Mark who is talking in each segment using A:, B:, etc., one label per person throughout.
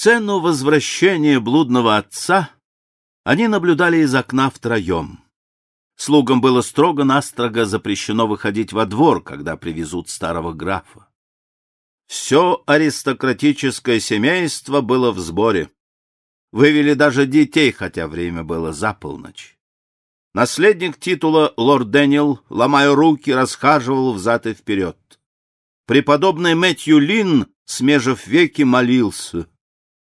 A: Сцену возвращения блудного отца они наблюдали из окна втроем. Слугам было строго-настрого запрещено выходить во двор, когда привезут старого графа. Все аристократическое семейство было в сборе. Вывели даже детей, хотя время было за полночь. Наследник титула лорд Дэниел, ломая руки, расхаживал взад и вперед. Преподобный Мэтью Лин, смежив веки, молился.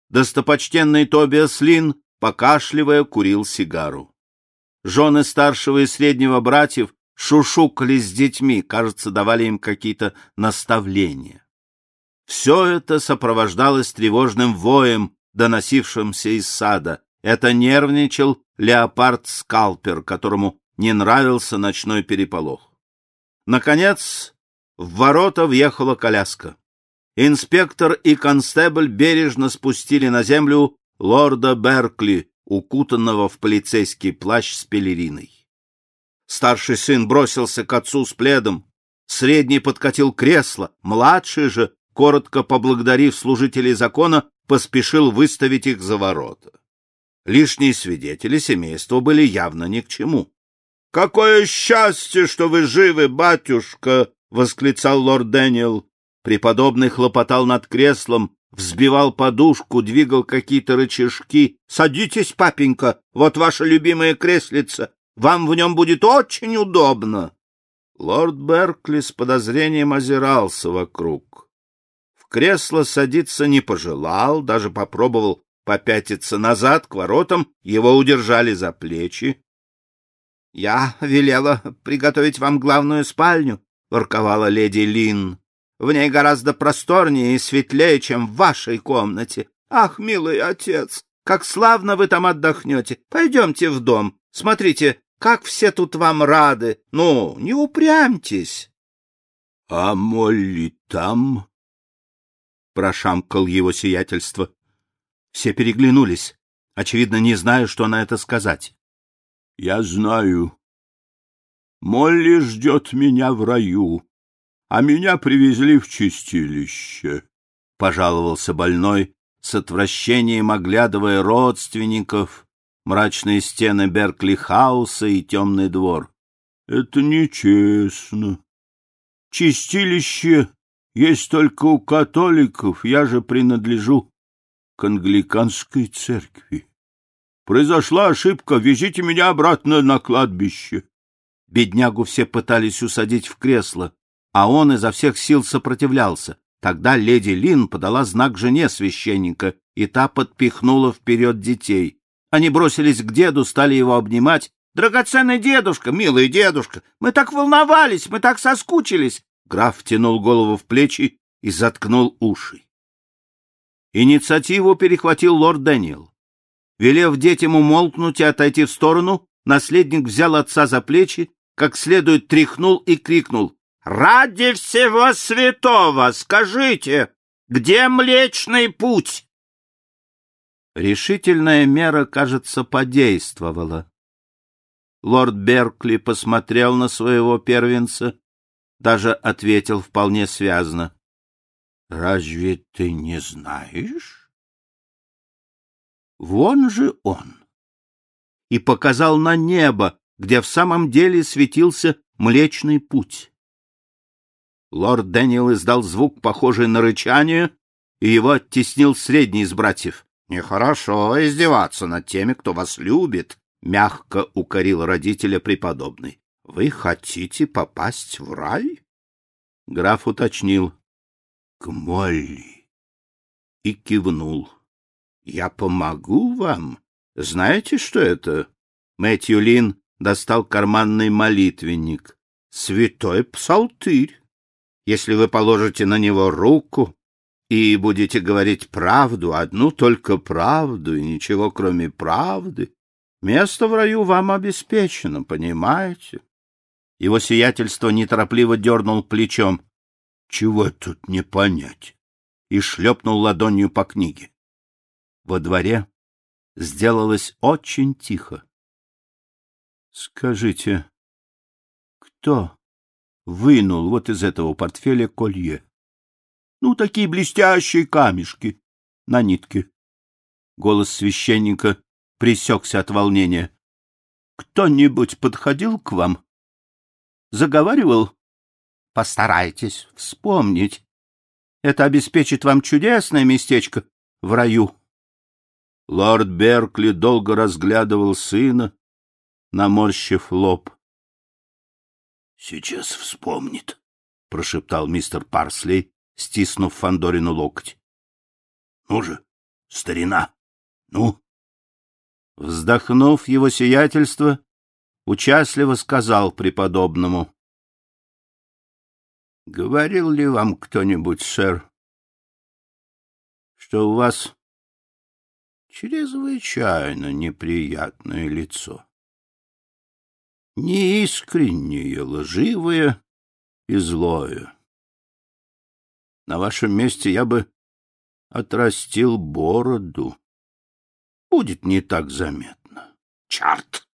A: Достопочтенный Тобиас Лин, покашливая, курил сигару. Жены старшего и среднего братьев шушукались с детьми, кажется, давали им какие-то наставления. Все это сопровождалось тревожным воем, доносившимся из сада. Это нервничал леопард-скалпер, которому не нравился ночной переполох. Наконец, в ворота въехала коляска. Инспектор и констебль бережно спустили на землю лорда Беркли, укутанного в полицейский плащ с пелериной. Старший сын бросился к отцу с пледом, средний подкатил кресло, младший же коротко поблагодарив служителей закона, поспешил выставить их за ворота. Лишние свидетели семейства были явно ни к чему. — Какое счастье, что вы живы, батюшка! — восклицал лорд Дэниел. Преподобный хлопотал над креслом, взбивал подушку, двигал какие-то рычажки. — Садитесь, папенька, вот ваше любимое креслице. Вам в нем будет очень удобно. Лорд Беркли с подозрением озирался вокруг кресло садиться не пожелал, даже попробовал попятиться назад к воротам, его удержали за плечи. — Я велела приготовить вам главную спальню, — ворковала леди Лин. — В ней гораздо просторнее и светлее, чем в вашей комнате. Ах, милый отец, как славно вы там отдохнете. Пойдемте в дом. Смотрите, как все тут вам рады. Ну, не упрямьтесь. — А Молли там? прошамкал его сиятельство. Все переглянулись, очевидно, не зная, что на это сказать. — Я знаю. Молли ждет меня в раю, а меня привезли в чистилище, — пожаловался больной, с отвращением оглядывая родственников, мрачные стены Беркли-хауса и темный двор. — Это нечестно. Чистилище есть только у католиков, я же принадлежу к англиканской церкви. Произошла ошибка, везите меня обратно на кладбище. Беднягу все пытались усадить в кресло, а он изо всех сил сопротивлялся. Тогда леди Лин подала знак жене священника, и та подпихнула вперед детей. Они бросились к деду, стали его обнимать. «Драгоценный дедушка, милый дедушка, мы так волновались, мы так соскучились. Граф тянул голову в плечи и заткнул уши. Инициативу перехватил лорд Дэниел. Велев детям умолкнуть и отойти в сторону, наследник взял отца за плечи, как следует тряхнул и крикнул. — Ради всего святого, скажите, где Млечный Путь? Решительная мера, кажется, подействовала. Лорд Беркли посмотрел на своего первенца даже ответил вполне связно. — Разве ты не знаешь? Вон же он. И показал на небо, где в самом деле светился Млечный Путь. Лорд Дэниел издал звук, похожий на рычание, и его оттеснил средний из братьев. — Нехорошо издеваться над теми, кто вас любит, — мягко укорил родителя преподобный. Вы хотите попасть в рай? Граф уточнил. К Молли. И кивнул. Я помогу вам. Знаете, что это? Мэтью Лин достал карманный молитвенник. Святой псалтырь. Если вы положите на него руку и будете говорить правду, одну только правду и ничего кроме правды, место в раю вам обеспечено, понимаете? Его сиятельство неторопливо дернул плечом. — Чего тут не понять? И шлепнул ладонью по книге. Во дворе сделалось очень тихо. — Скажите, кто вынул вот из этого портфеля колье? Ну, такие блестящие камешки на нитке. Голос священника пресекся от волнения. Кто-нибудь подходил к вам? Заговаривал? Постарайтесь вспомнить. Это обеспечит вам чудесное местечко в раю. Лорд Беркли долго разглядывал сына, наморщив лоб. — Сейчас вспомнит, — прошептал мистер Парслей, стиснув Фандорину локоть. — Ну же, старина, ну! Вздохнув его сиятельство, участливо сказал преподобному. — Говорил ли вам кто-нибудь, сэр, что у вас чрезвычайно неприятное лицо? Неискреннее, лживое и злое. На вашем месте я бы отрастил бороду. Будет не так заметно.
B: — Черт!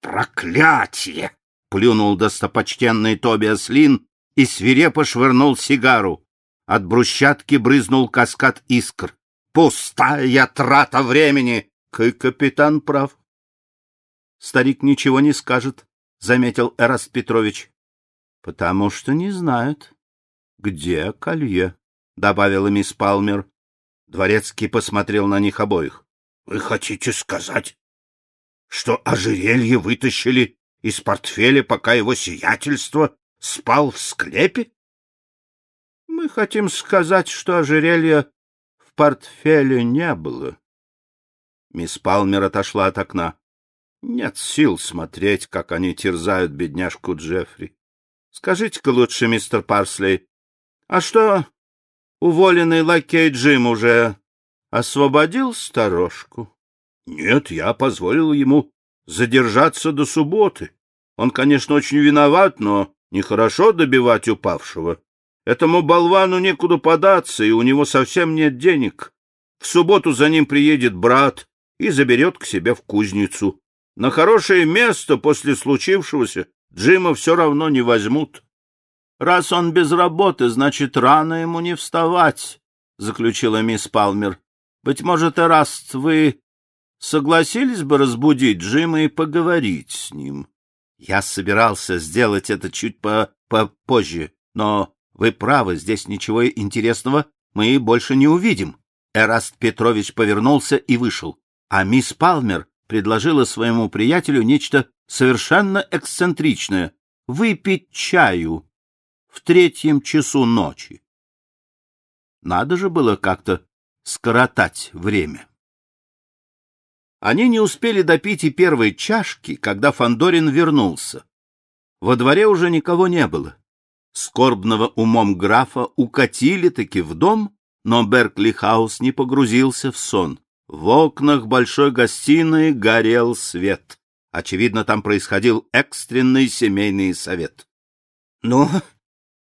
B: Проклятие! — плюнул достопочтенный Тобиас Лин и свирепо швырнул сигару. От брусчатки брызнул каскад искр. Пустая трата времени!
A: К капитан прав. Старик ничего не скажет, — заметил Эраст Петрович. — Потому что не знает, где колье, — добавила мисс Палмер. Дворецкий посмотрел на них обоих.
B: — Вы хотите сказать, что ожерелье вытащили из портфеля, пока его сиятельство спал в склепе?
A: — Мы хотим сказать, что ожерелья в портфеле не было. Мисс Палмер отошла от окна. Нет сил смотреть, как они терзают бедняжку Джеффри. Скажите-ка лучше, мистер Парслей, а что, уволенный лакей Джим уже освободил сторожку? Нет, я позволил ему задержаться до субботы. Он, конечно, очень виноват, но нехорошо добивать упавшего. Этому болвану некуда податься, и у него совсем нет денег. В субботу за ним приедет брат и заберет к себе в кузницу. На хорошее место после случившегося Джима все равно не возьмут. Раз он без работы, значит, рано ему не вставать, — заключила мисс Палмер. Быть может, Эраст, вы согласились бы разбудить Джима и поговорить с ним? Я собирался сделать это чуть по попозже, но вы правы, здесь ничего интересного мы больше не увидим. Эраст Петрович повернулся и вышел, а мисс Палмер предложила своему приятелю нечто совершенно эксцентричное — выпить чаю в третьем часу ночи. Надо же было как-то скоротать время. Они не успели допить и первой чашки, когда Фандорин вернулся. Во дворе уже никого не было. Скорбного умом графа укатили таки в дом, но Беркли Хаус не погрузился в сон. В окнах большой гостиной горел свет. Очевидно, там происходил экстренный семейный совет.
B: — Ну,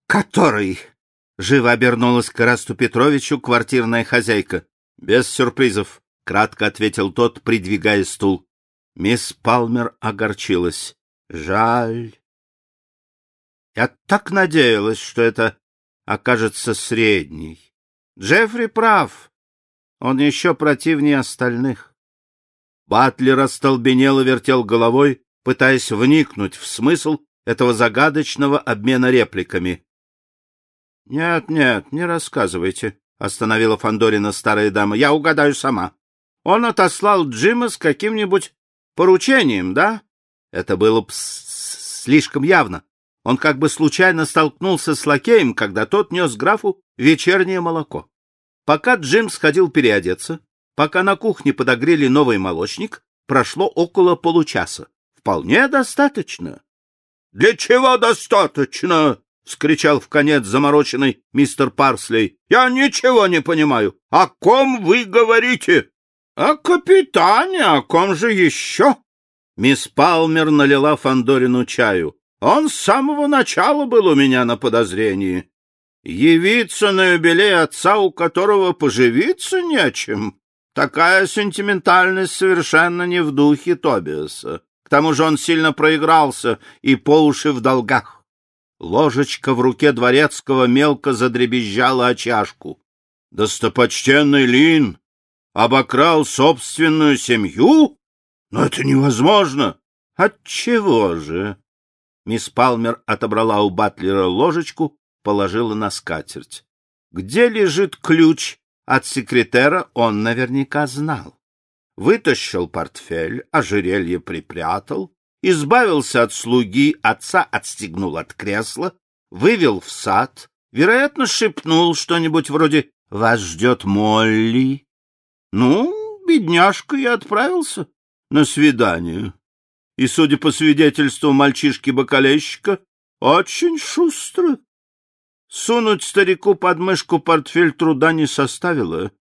B: который? — живо обернулась к Расту Петровичу квартирная хозяйка.
A: — Без сюрпризов, — кратко ответил тот, придвигая стул. Мисс Палмер огорчилась. — Жаль. Я так надеялась, что это окажется средней. Джеффри прав. Он еще противнее остальных. Батлер остолбенело вертел головой, пытаясь вникнуть в смысл этого загадочного обмена репликами. — Нет, нет, не рассказывайте, — остановила Фандорина старая дама. — Я угадаю сама. Он отослал Джима с каким-нибудь поручением, да? Это было слишком явно. Он как бы случайно столкнулся с лакеем, когда тот нес графу вечернее молоко. Пока Джим сходил переодеться, пока на кухне подогрели новый молочник, прошло около получаса. Вполне достаточно.
B: — Для чего достаточно? — вскричал в конец замороченный мистер Парслей. — Я ничего не понимаю. О ком вы говорите? — О капитане, о ком же еще?
A: Мисс Палмер налила Фандорину чаю. Он с самого начала был у меня на подозрении. Явиться на юбилей отца, у которого поживиться нечем. Такая сентиментальность совершенно не в духе Тобиаса. К тому же он сильно проигрался и по уши в долгах. Ложечка в руке дворецкого мелко задребезжала о чашку. — Достопочтенный Лин,
B: Обокрал собственную семью? Но это невозможно.
A: Отчего же? Мисс Палмер отобрала у Батлера ложечку, положила на скатерть. Где лежит ключ от секретера, он наверняка знал. Вытащил портфель, ожерелье припрятал, избавился от слуги, отца отстегнул от кресла, вывел в сад, вероятно, шепнул что-нибудь вроде «Вас ждет Молли». Ну, бедняжка и отправился на свидание. И, судя по свидетельству мальчишки-бакалейщика, очень шустро. Сунуть старику под мышку портфель труда не составило.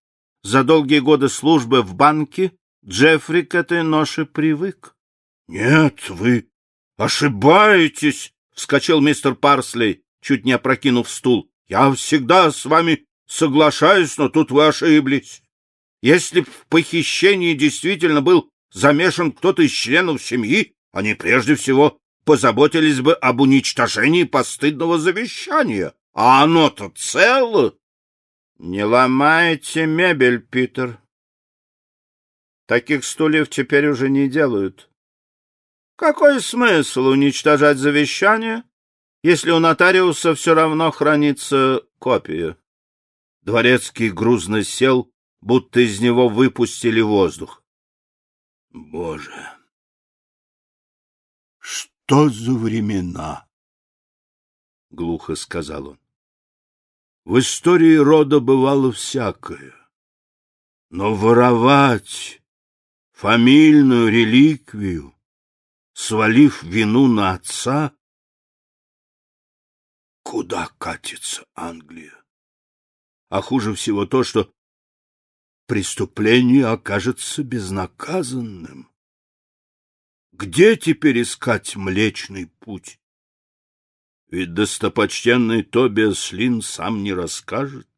A: За долгие годы службы в банке Джеффри к этой ноше привык.
B: — Нет, вы ошибаетесь, — вскочил мистер Парсли, чуть не опрокинув стул. — Я всегда с вами соглашаюсь, но тут вы ошиблись. Если в похищении действительно был замешан кто-то из членов семьи, они прежде всего позаботились бы об уничтожении постыдного завещания. А оно-то цело.
A: Не ломайте мебель, Питер. Таких стульев теперь уже не делают. Какой смысл уничтожать завещание, если у нотариуса все равно хранится копия? Дворецкий грузно сел, будто из него выпустили воздух.
B: Боже! Что за времена? — глухо сказал он. В истории рода бывало всякое. Но воровать фамильную реликвию, свалив вину на отца, куда катится Англия? А хуже всего то, что преступление окажется безнаказанным. Где теперь искать Млечный Путь? Ведь достопочтенный Тобиас Лин сам не расскажет.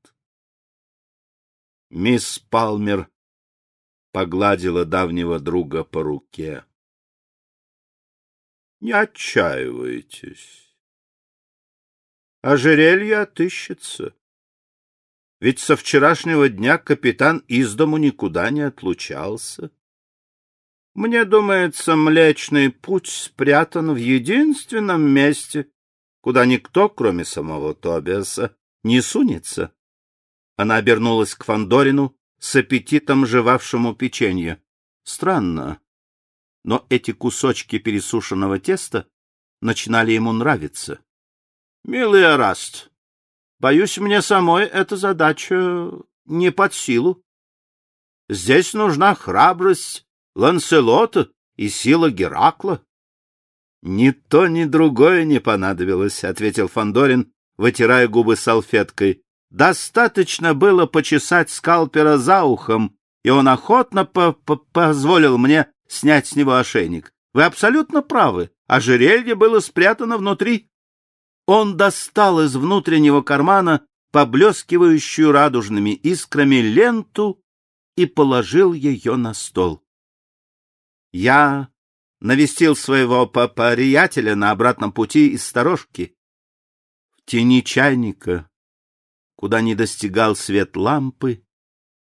A: Мисс Палмер погладила давнего друга по руке. — Не отчаивайтесь. Ожерелье отыщется. Ведь со вчерашнего дня капитан из дому никуда не отлучался. Мне думается, Млечный Путь спрятан в единственном месте, куда никто, кроме самого Тобиаса, не сунется. Она обернулась к Фандорину с аппетитом жевавшему печенье. Странно, но эти кусочки пересушенного теста начинали ему нравиться. — Милый Араст, боюсь, мне самой эта задача не под силу. Здесь нужна храбрость Ланселота и сила Геракла. Ни то, ни другое не понадобилось, ответил Фандорин, вытирая губы салфеткой. Достаточно было почесать скалпера за ухом, и он охотно по -по позволил мне снять с него ошейник. Вы абсолютно правы. Ожерелье было спрятано внутри. Он достал из внутреннего кармана поблескивающую радужными искрами ленту и положил ее на стол. Я навестил своего приятеля на обратном пути из сторожки. В тени чайника, куда не достигал свет лампы,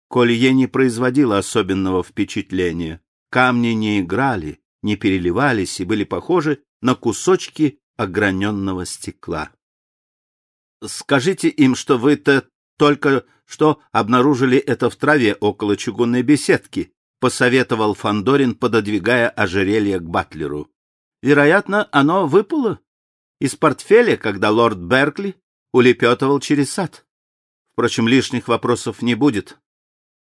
A: колье не производило особенного впечатления. Камни не играли, не переливались и были похожи на кусочки ограненного стекла. Скажите им, что вы-то только что обнаружили это в траве около чугунной беседки, посоветовал Фандорин, пододвигая ожерелье к батлеру. Вероятно, оно выпало из портфеля, когда лорд Беркли улепетывал через сад. Впрочем, лишних вопросов не будет.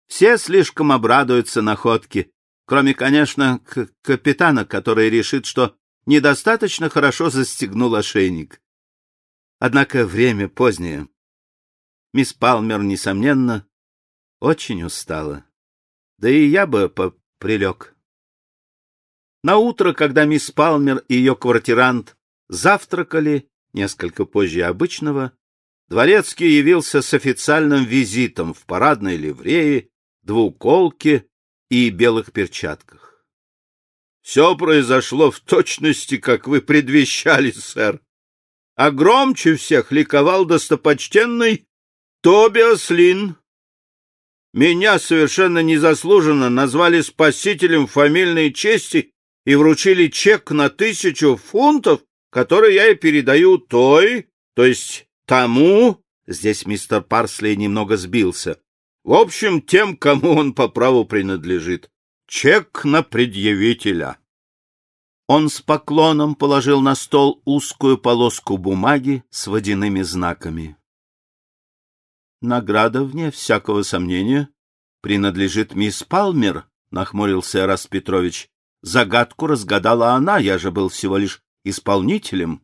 A: Все слишком обрадуются находке, кроме, конечно, капитана, который решит, что недостаточно хорошо застегнул ошейник. Однако время позднее. Мисс Палмер, несомненно, очень устала. Да и я бы прилег. На утро, когда мисс Палмер и ее квартирант завтракали несколько позже обычного, дворецкий явился с официальным визитом в парадной ливрее, двуколке и белых перчатках. — Все произошло в точности, как вы предвещали, сэр. А громче всех ликовал достопочтенный Тобиас Лин,
B: Меня совершенно незаслуженно назвали спасителем фамильной чести и вручили чек на тысячу фунтов, который я и передаю той, то есть тому, здесь мистер Парсли немного сбился, в общем, тем, кому он по праву принадлежит. Чек на предъявителя.
A: Он с поклоном положил на стол узкую полоску бумаги с водяными знаками. Награда, вне всякого сомнения, принадлежит мисс Палмер, — нахмурился Эрас Петрович. Загадку разгадала она, я же был всего лишь исполнителем.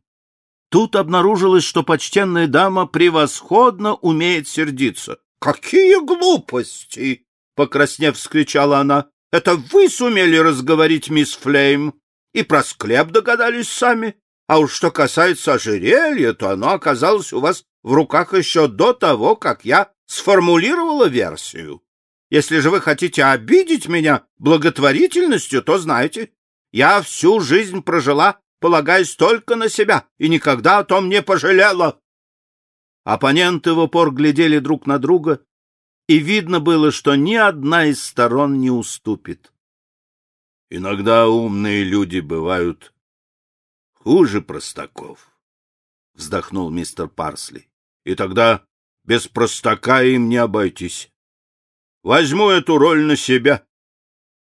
A: Тут обнаружилось, что почтенная дама превосходно умеет сердиться.
B: — Какие глупости! — покраснев, вскричала она. — Это вы сумели разговорить мисс Флейм? И про склеп догадались сами? А уж что касается ожерелья, то оно оказалось у вас в руках еще до того, как я сформулировала версию. Если же вы хотите обидеть меня благотворительностью, то знайте, я всю жизнь прожила, полагаясь только на себя, и никогда о том не пожалела.
A: Оппоненты в упор глядели друг на друга, и видно было, что ни одна из сторон не уступит.
B: Иногда умные люди бывают хуже простаков, — вздохнул мистер Парсли. — И тогда без простака им не обойтись. Возьму эту роль на себя.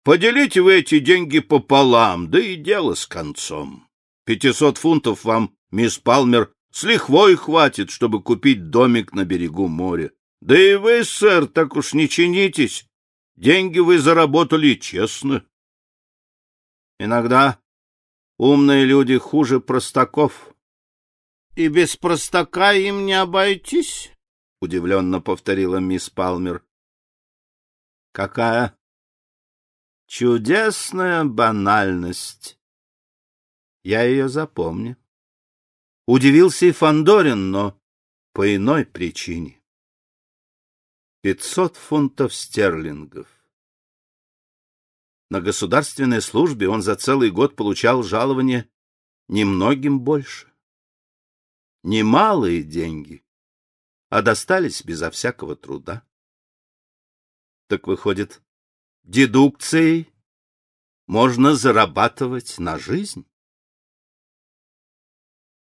B: Поделите вы эти деньги пополам, да и дело с концом. Пятисот фунтов вам, мисс Палмер, с лихвой хватит, чтобы купить домик на берегу моря. Да и вы, сэр, так уж не чинитесь. Деньги вы заработали честно.
A: Иногда умные люди хуже простаков.
B: — И без простака им не обойтись? — удивленно повторила мисс Палмер.
A: — Какая чудесная банальность! Я ее запомню. Удивился и Фандорин, но по иной причине. Пятьсот фунтов стерлингов. На государственной службе он за целый год получал жалование немногим больше. Немалые деньги, а достались безо всякого труда. Так выходит, дедукцией можно зарабатывать на жизнь?